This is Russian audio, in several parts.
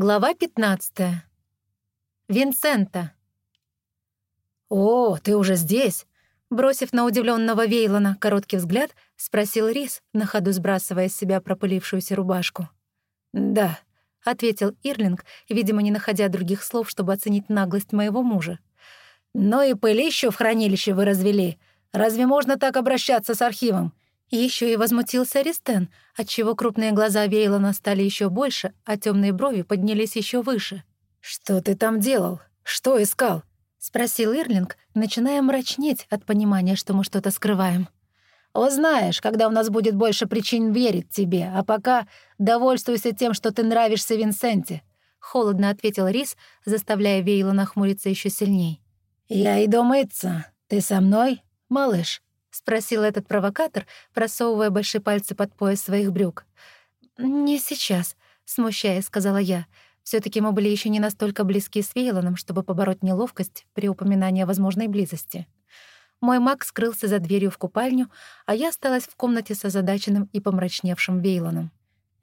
Глава 15. Винсента. «О, ты уже здесь?» Бросив на удивленного Вейлона короткий взгляд, спросил Рис, на ходу сбрасывая с себя пропылившуюся рубашку. «Да», — ответил Ирлинг, видимо, не находя других слов, чтобы оценить наглость моего мужа. «Но и пылищу в хранилище вы развели. Разве можно так обращаться с архивом? Еще и возмутился Ристен, отчего крупные глаза Вейлона стали еще больше, а темные брови поднялись еще выше. «Что ты там делал? Что искал?» — спросил Ирлинг, начиная мрачнеть от понимания, что мы что-то скрываем. «Узнаешь, когда у нас будет больше причин верить тебе, а пока довольствуйся тем, что ты нравишься Винсенте», — холодно ответил Рис, заставляя Вейла нахмуриться еще сильней. «Я иду мыться. Ты со мной, малыш?» — спросил этот провокатор, просовывая большие пальцы под пояс своих брюк. «Не сейчас», — смущаясь, сказала я. все таки мы были еще не настолько близки с Вейлоном, чтобы побороть неловкость при упоминании о возможной близости. Мой маг скрылся за дверью в купальню, а я осталась в комнате с озадаченным и помрачневшим Вейлоном.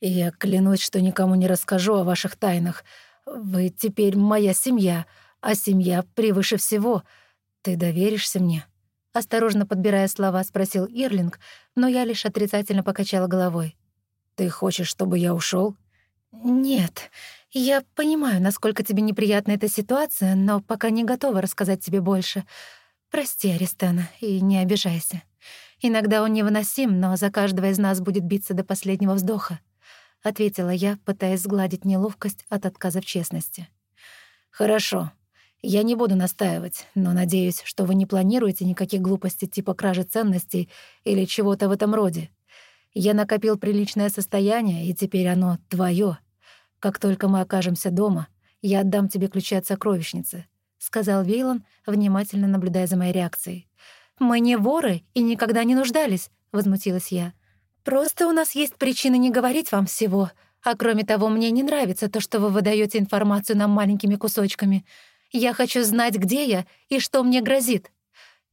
«Я клянусь, что никому не расскажу о ваших тайнах. Вы теперь моя семья, а семья превыше всего. Ты доверишься мне?» Осторожно подбирая слова, спросил Ирлинг, но я лишь отрицательно покачала головой. «Ты хочешь, чтобы я ушел? «Нет. Я понимаю, насколько тебе неприятна эта ситуация, но пока не готова рассказать тебе больше. Прости, Аристена, и не обижайся. Иногда он невыносим, но за каждого из нас будет биться до последнего вздоха», — ответила я, пытаясь сгладить неловкость от отказа в честности. «Хорошо. Я не буду настаивать, но надеюсь, что вы не планируете никаких глупостей типа кражи ценностей или чего-то в этом роде. Я накопил приличное состояние, и теперь оно твое. Как только мы окажемся дома, я отдам тебе ключи от сокровищницы», — сказал Вейлон, внимательно наблюдая за моей реакцией. «Мы не воры и никогда не нуждались», — возмутилась я. «Просто у нас есть причины не говорить вам всего. А кроме того, мне не нравится то, что вы выдаете информацию нам маленькими кусочками. Я хочу знать, где я и что мне грозит.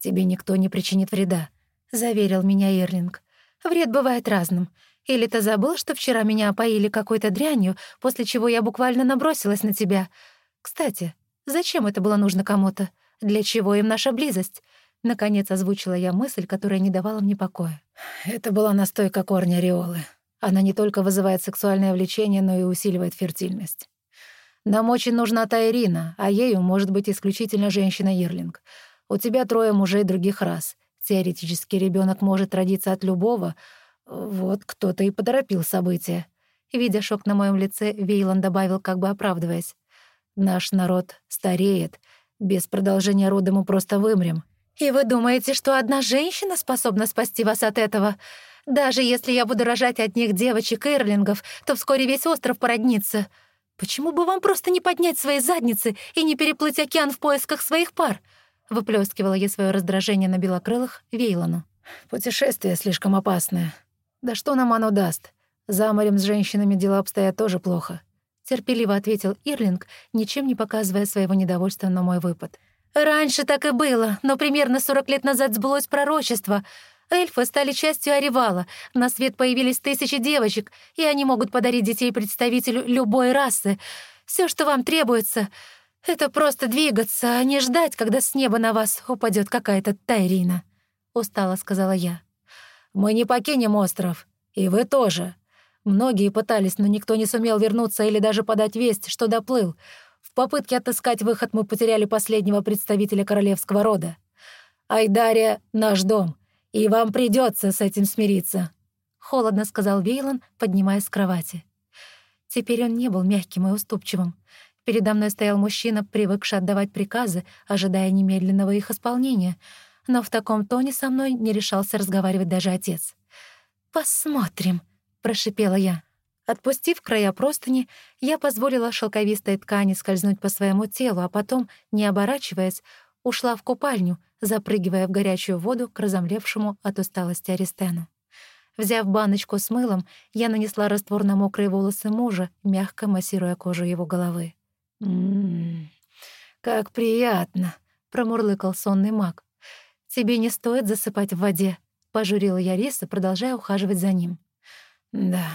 Тебе никто не причинит вреда, заверил меня Ирлинг. Вред бывает разным. Или ты забыл, что вчера меня опоили какой-то дрянью, после чего я буквально набросилась на тебя? Кстати, зачем это было нужно кому-то? Для чего им наша близость? Наконец озвучила я мысль, которая не давала мне покоя. Это была настойка корня риолы. Она не только вызывает сексуальное влечение, но и усиливает фертильность. Нам очень нужна та Ирина, а ею может быть исключительно женщина Ирлинг. У тебя трое мужей других рас. Теоретически ребенок может родиться от любого. Вот кто-то и поторопил события. Видя шок на моем лице, Вейлон добавил, как бы оправдываясь. «Наш народ стареет. Без продолжения рода мы просто вымрем». «И вы думаете, что одна женщина способна спасти вас от этого? Даже если я буду рожать от них девочек Эрлингов, то вскоре весь остров породнится. Почему бы вам просто не поднять свои задницы и не переплыть океан в поисках своих пар?» Выплескивала я свое раздражение на белокрылых Вейлону. «Путешествие слишком опасное. Да что нам оно даст? За морем с женщинами дела обстоят тоже плохо», — терпеливо ответил Ирлинг, ничем не показывая своего недовольства на мой выпад. «Раньше так и было, но примерно 40 лет назад сбылось пророчество — Эльфы стали частью Оревала, на свет появились тысячи девочек, и они могут подарить детей представителю любой расы. Все, что вам требуется, — это просто двигаться, а не ждать, когда с неба на вас упадет какая-то Тайрина», — устало сказала я. «Мы не покинем остров, и вы тоже. Многие пытались, но никто не сумел вернуться или даже подать весть, что доплыл. В попытке отыскать выход мы потеряли последнего представителя королевского рода. Айдария — наш дом» «И вам придется с этим смириться», — холодно сказал Вейлон, поднимаясь с кровати. Теперь он не был мягким и уступчивым. Передо мной стоял мужчина, привыкший отдавать приказы, ожидая немедленного их исполнения. Но в таком тоне со мной не решался разговаривать даже отец. «Посмотрим», — прошипела я. Отпустив края простыни, я позволила шелковистой ткани скользнуть по своему телу, а потом, не оборачиваясь, ушла в купальню, запрыгивая в горячую воду к разомлевшему от усталости Аристену. Взяв баночку с мылом, я нанесла раствор на мокрые волосы мужа, мягко массируя кожу его головы. «Ммм, как приятно!» — промурлыкал сонный маг. «Тебе не стоит засыпать в воде», — пожурила я Риса, продолжая ухаживать за ним. «Да,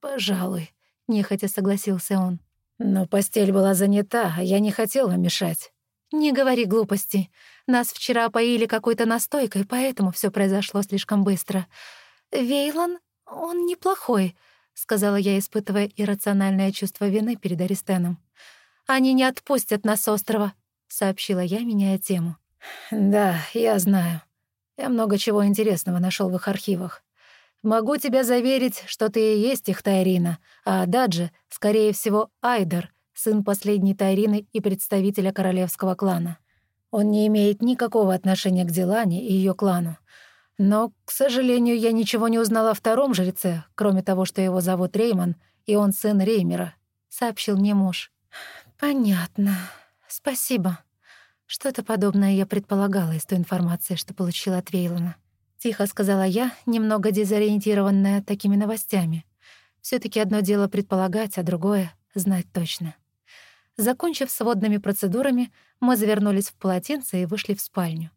пожалуй», — нехотя согласился он. Но постель была занята, а я не хотела мешать. Не говори глупостей. Нас вчера поили какой-то настойкой, поэтому все произошло слишком быстро. Вейлон, он неплохой, сказала я, испытывая иррациональное чувство вины перед Аристеном. Они не отпустят нас с острова, сообщила я, меняя тему. Да, я знаю. Я много чего интересного нашел в их архивах. Могу тебя заверить, что ты и есть их Тайрина, а Даджи, скорее всего, Айдар, сын последней Тайрины и представителя королевского клана. Он не имеет никакого отношения к Дилане и ее клану. Но, к сожалению, я ничего не узнала о втором жреце, кроме того, что его зовут Реймон, и он сын Реймера», — сообщил мне муж. «Понятно. Спасибо. Что-то подобное я предполагала из той информации, что получила от Вейлона». — тихо сказала я, немного дезориентированная такими новостями. все таки одно дело предполагать, а другое — знать точно. Закончив с водными процедурами, мы завернулись в полотенце и вышли в спальню.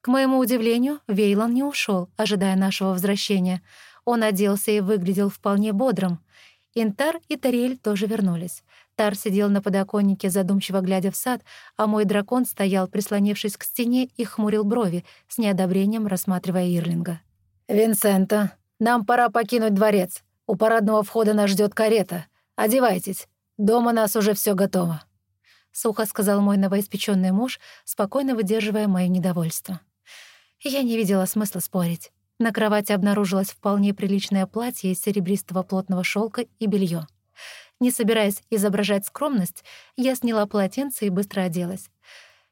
К моему удивлению, Вейлон не ушел, ожидая нашего возвращения. Он оделся и выглядел вполне бодрым. Интар и Тариэль тоже вернулись. Тар сидел на подоконнике, задумчиво глядя в сад, а мой дракон стоял, прислонившись к стене, и хмурил брови, с неодобрением рассматривая Ирлинга. «Винсента, нам пора покинуть дворец. У парадного входа нас ждет карета. Одевайтесь. Дома нас уже все готово», — сухо сказал мой новоиспеченный муж, спокойно выдерживая мое недовольство. Я не видела смысла спорить. На кровати обнаружилось вполне приличное платье из серебристого плотного шелка и белье. Не собираясь изображать скромность, я сняла полотенце и быстро оделась.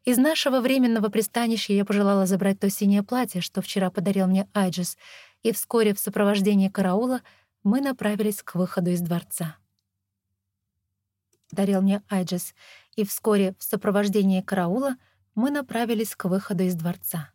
Из нашего временного пристанища я пожелала забрать то синее платье, что вчера подарил мне Айджис, и вскоре в сопровождении караула мы направились к выходу из дворца. Дарил мне Айджис, и вскоре в сопровождении караула мы направились к выходу из дворца.